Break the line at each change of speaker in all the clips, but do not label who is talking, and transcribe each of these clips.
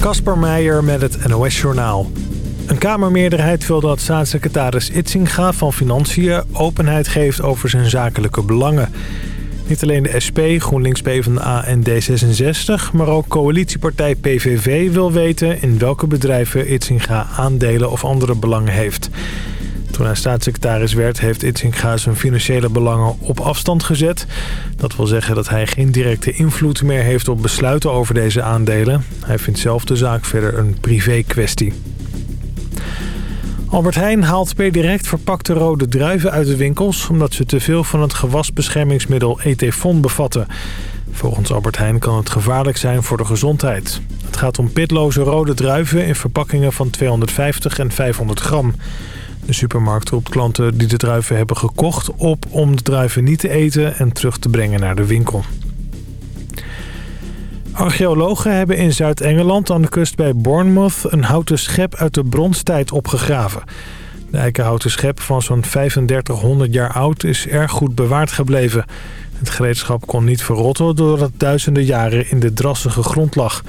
Kasper Meijer met het NOS-journaal. Een Kamermeerderheid wil dat staatssecretaris Itzinga van Financiën openheid geeft over zijn zakelijke belangen. Niet alleen de SP, GroenLinks, PvdA en D66, maar ook coalitiepartij PVV wil weten in welke bedrijven Itzinga aandelen of andere belangen heeft. Toen hij staatssecretaris werd, heeft Itzinga zijn financiële belangen op afstand gezet. Dat wil zeggen dat hij geen directe invloed meer heeft op besluiten over deze aandelen. Hij vindt zelf de zaak verder een privé kwestie. Albert Heijn haalt per direct verpakte rode druiven uit de winkels... omdat ze te veel van het gewasbeschermingsmiddel Etefon bevatten. Volgens Albert Heijn kan het gevaarlijk zijn voor de gezondheid. Het gaat om pitloze rode druiven in verpakkingen van 250 en 500 gram. De supermarkt roept klanten die de druiven hebben gekocht op om de druiven niet te eten en terug te brengen naar de winkel. Archeologen hebben in Zuid-Engeland aan de kust bij Bournemouth een houten schep uit de bronstijd opgegraven. De eikenhouten schep van zo'n 3500 jaar oud is erg goed bewaard gebleven. Het gereedschap kon niet verrotten doordat het duizenden jaren in de drassige grond lag.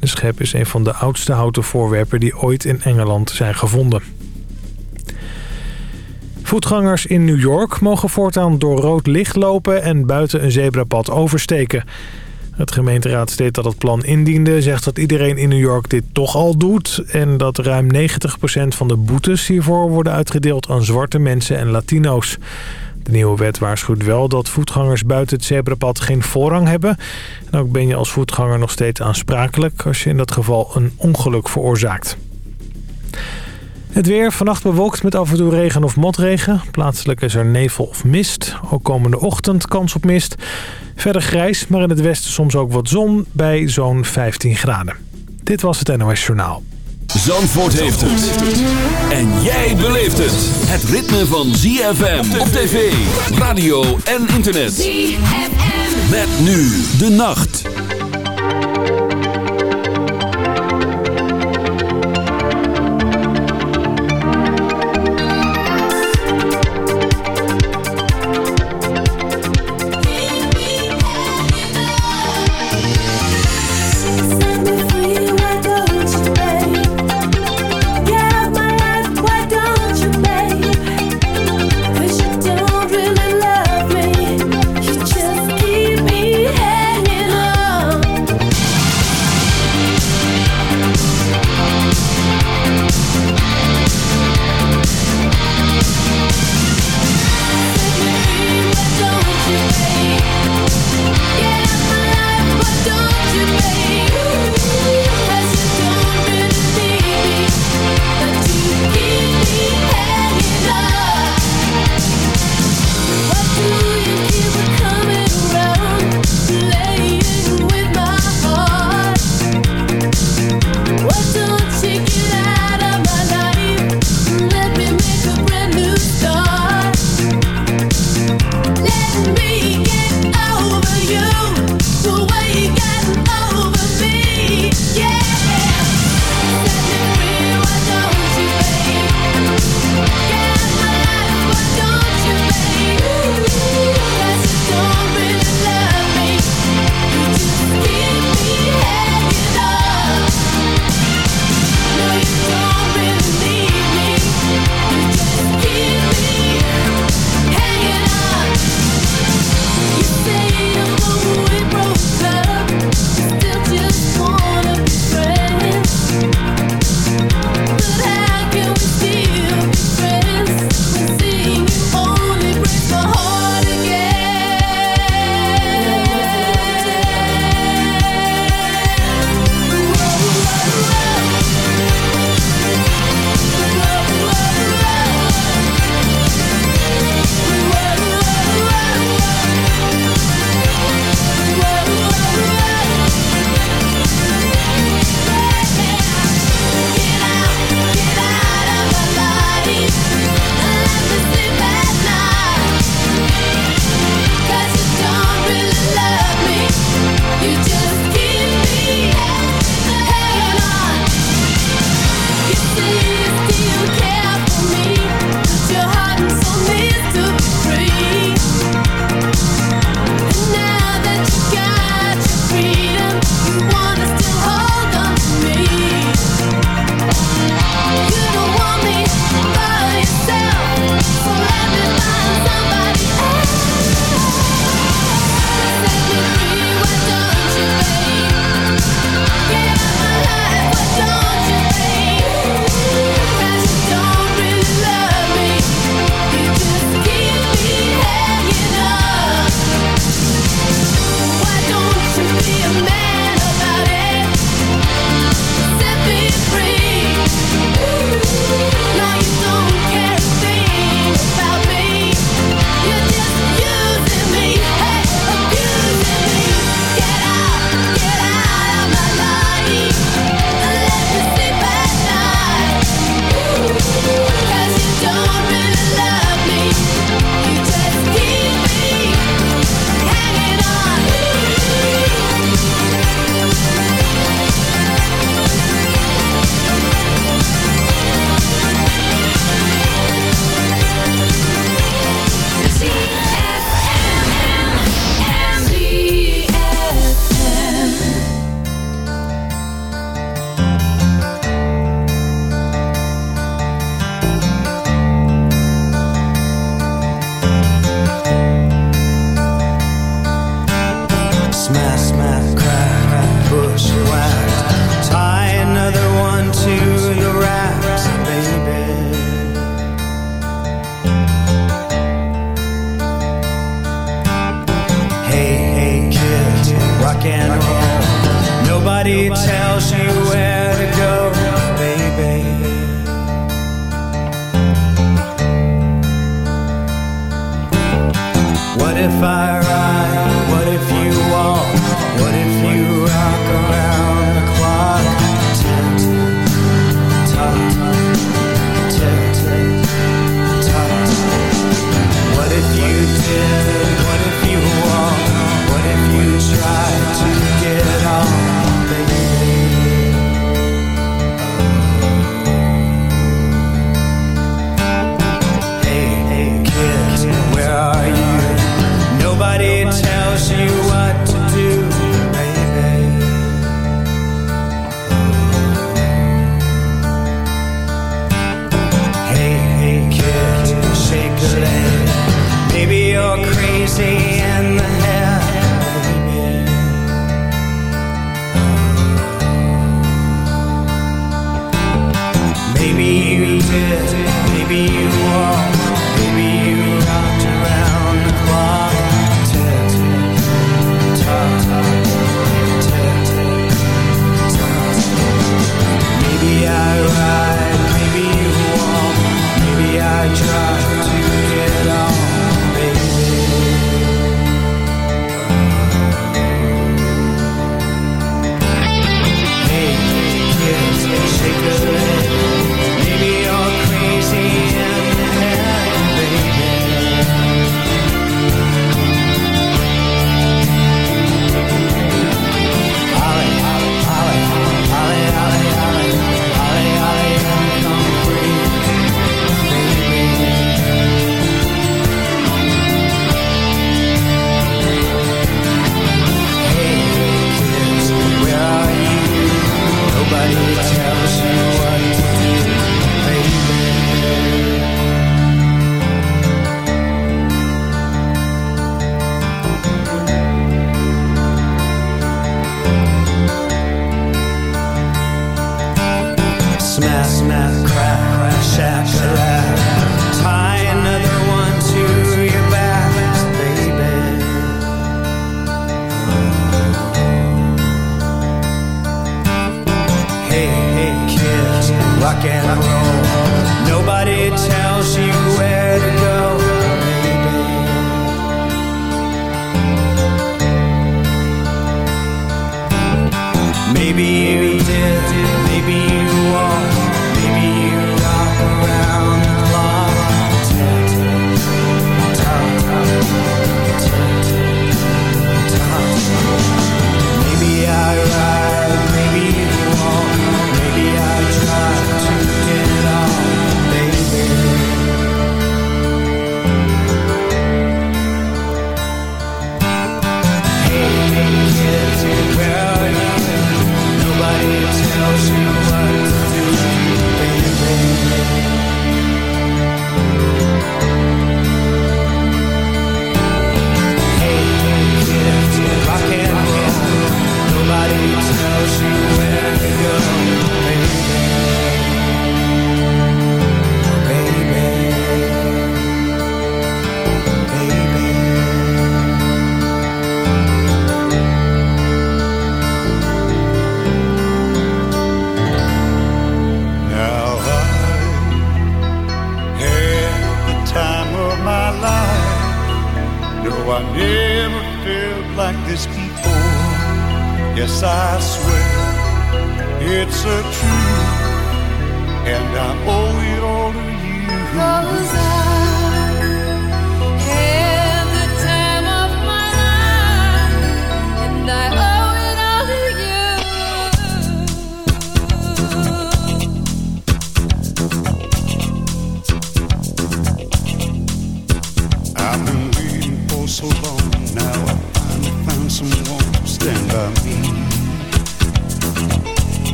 De schep is een van de oudste houten voorwerpen die ooit in Engeland zijn gevonden. Voetgangers in New York mogen voortaan door rood licht lopen en buiten een zebrapad oversteken. Het gemeenteraad steeds dat het plan indiende zegt dat iedereen in New York dit toch al doet... en dat ruim 90% van de boetes hiervoor worden uitgedeeld aan zwarte mensen en Latino's. De nieuwe wet waarschuwt wel dat voetgangers buiten het zebrapad geen voorrang hebben. En ook ben je als voetganger nog steeds aansprakelijk als je in dat geval een ongeluk veroorzaakt. Het weer vannacht bewolkt met af en toe regen of motregen. Plaatselijk is er nevel of mist. Ook komende ochtend kans op mist. Verder grijs, maar in het westen soms ook wat zon bij zo'n 15 graden. Dit was het NOS Journaal.
Zandvoort heeft het. En jij beleeft het. Het ritme van ZFM op tv, radio en internet. ZFM. Met nu de nacht.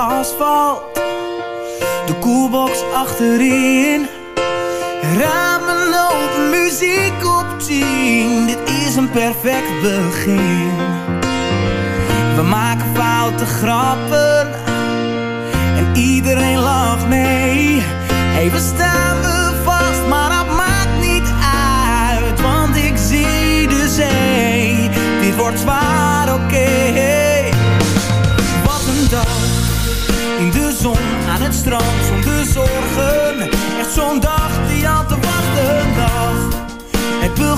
Asfalt. De koelbox achterin. Ramen open, muziek op tien. Dit is een perfect begin. We maken foute grappen. En iedereen lacht mee. Even staan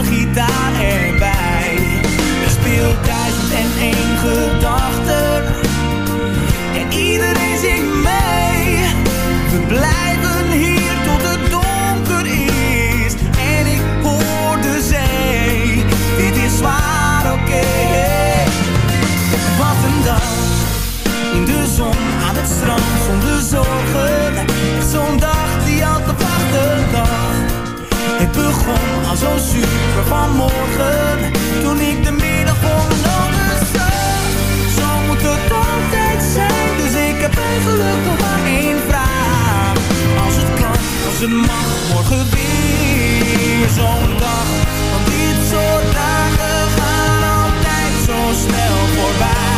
mijn gitaar erbij. Er speelt duizend en één gedachten en iedereen zingt mee. We blijven hier tot het donker is en ik hoor de zee. Dit is zwaar, oké. Wat een dag, in de zon, aan het strand, zonder zorgen. Zo'n dag die had te wachten dag. Het begon zo super vanmorgen, toen ik de middag ogen zag. Zo moet het altijd zijn, dus ik heb eigenlijk nog maar één vraag. Als het kan, als het mag, morgen weer zo'n dag. Want dit soort dagen gaan altijd zo snel voorbij.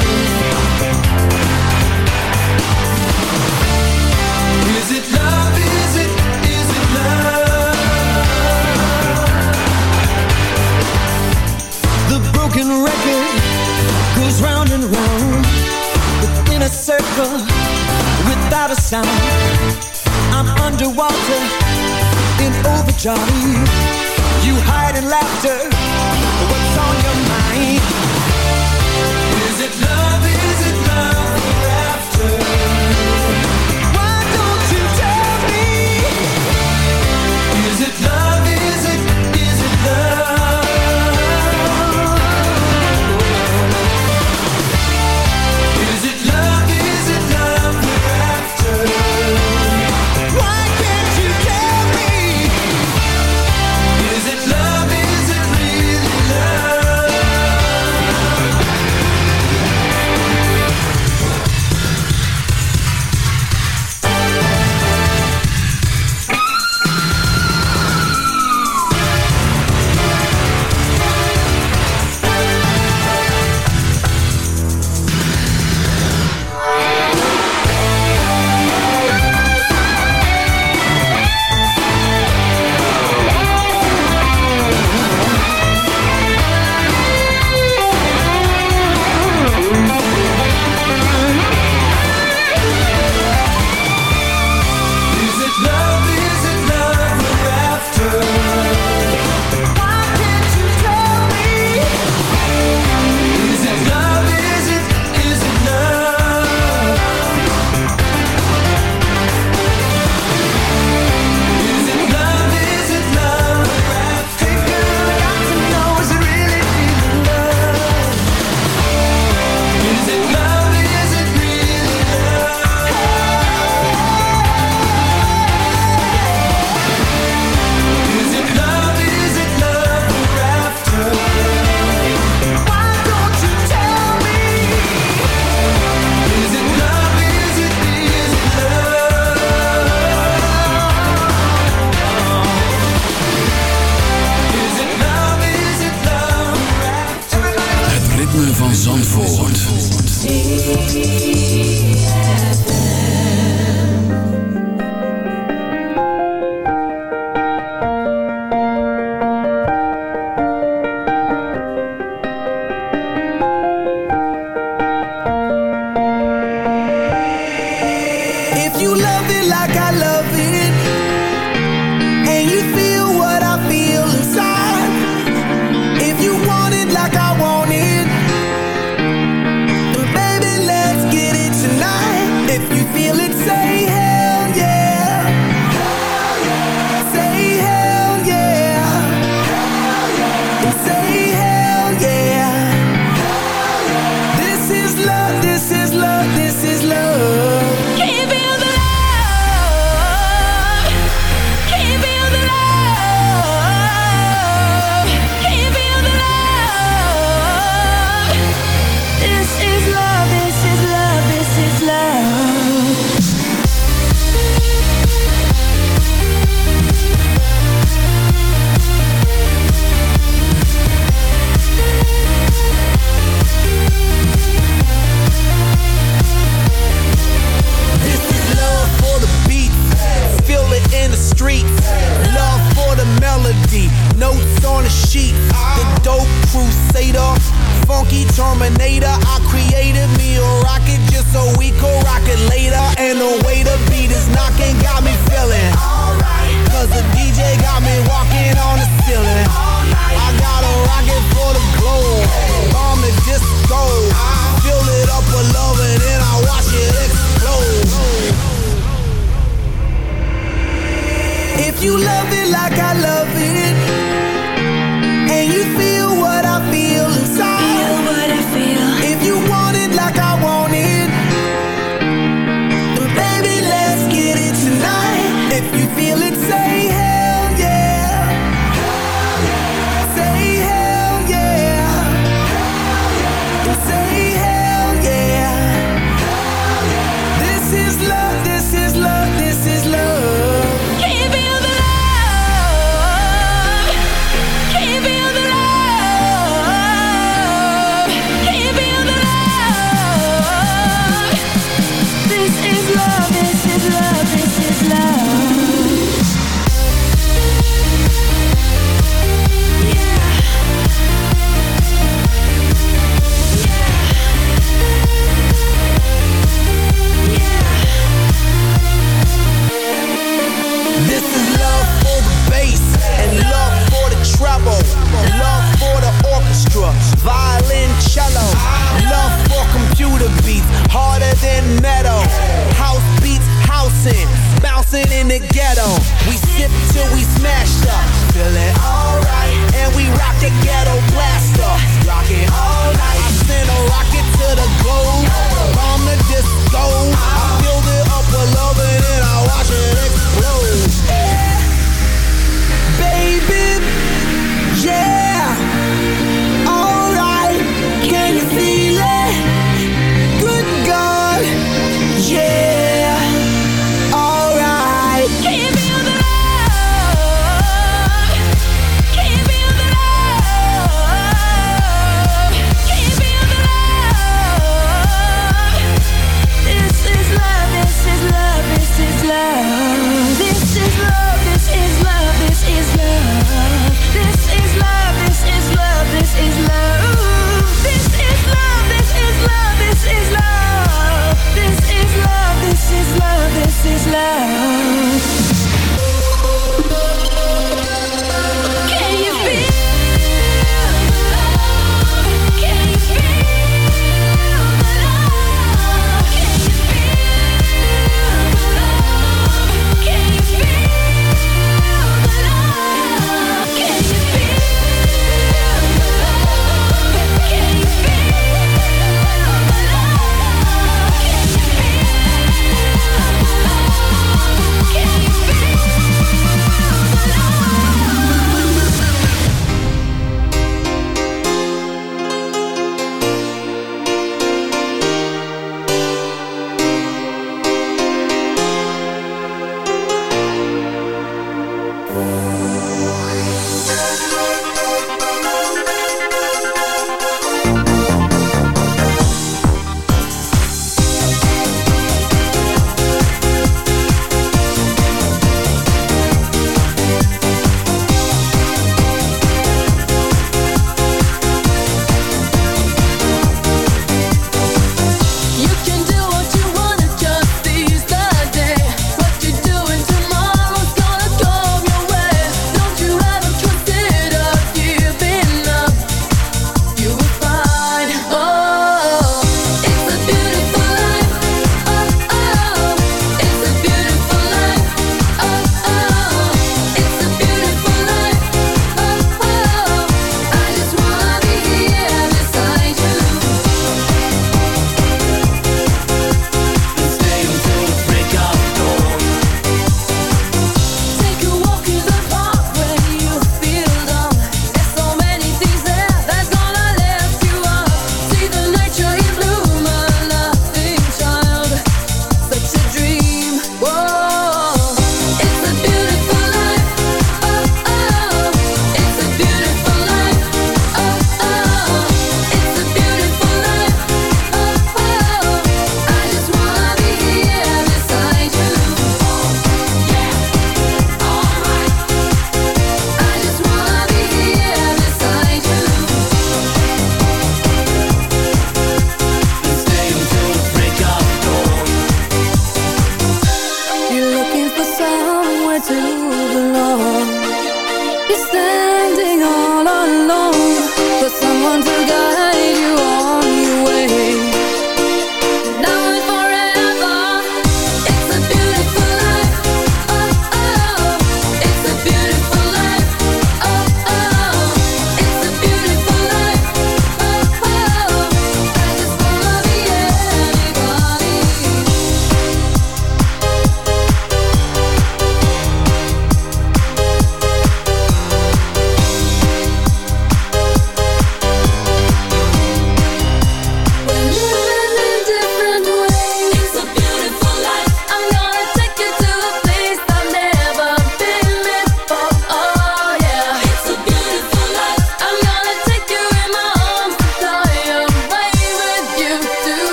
in a circle without a sound. I'm underwater in overdrive. You hide in laughter. What's on your mind?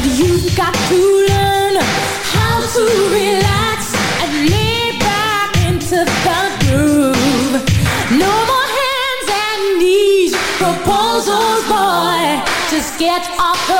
But you've got to learn how to relax and lay back into the groove. No more hands and knees, proposals, boy. Just get off the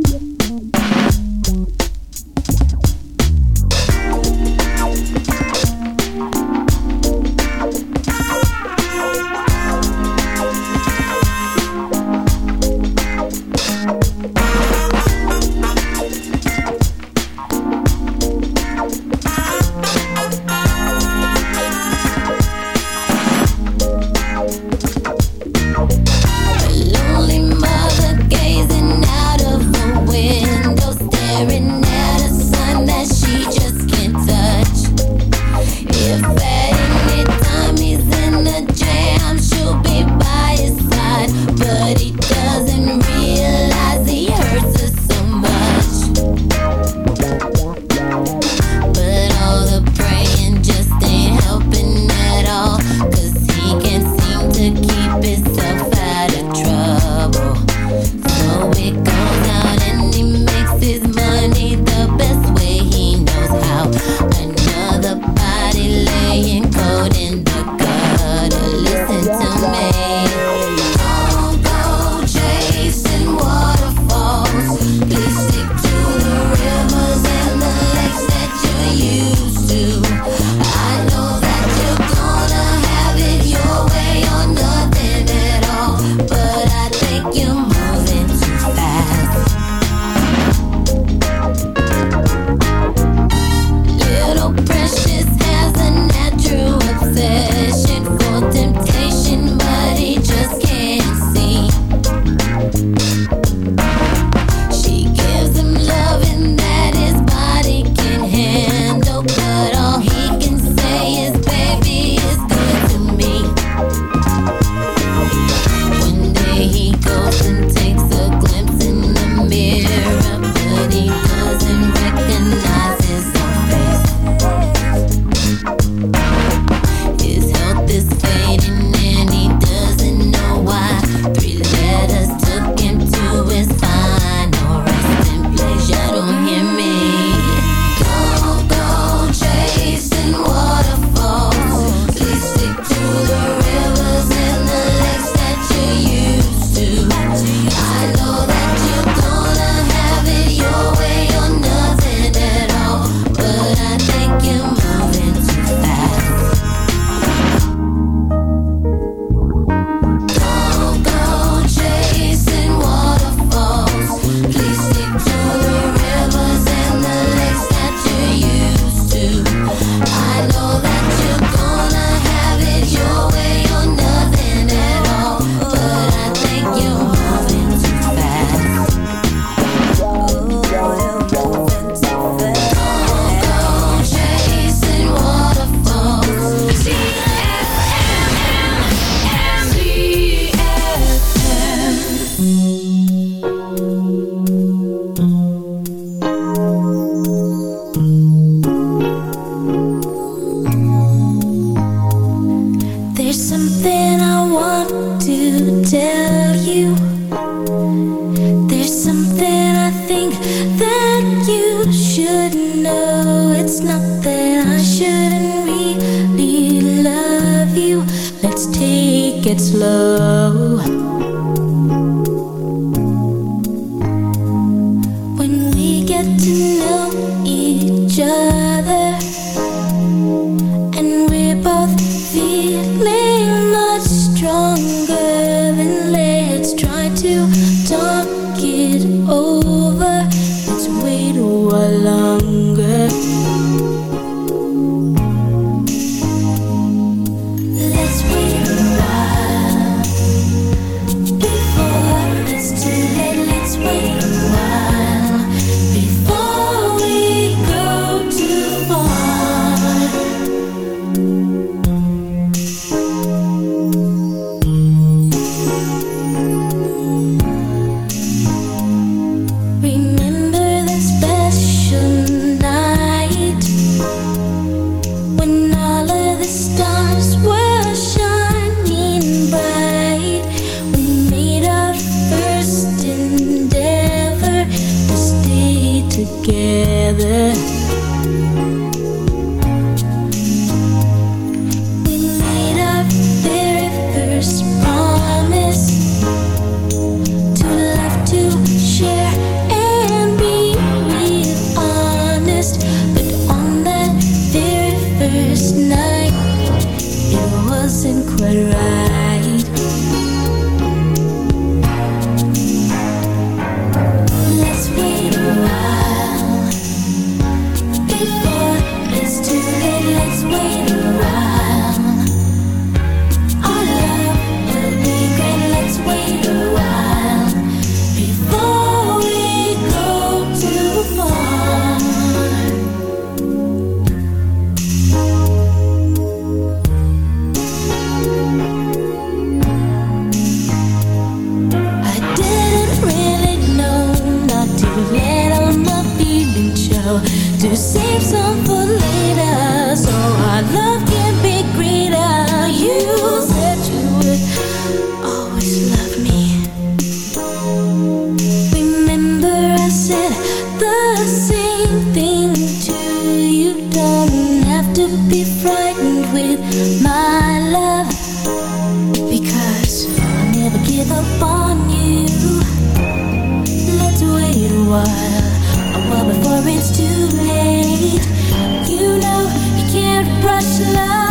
while, a while before it's too late. You know you can't rush love.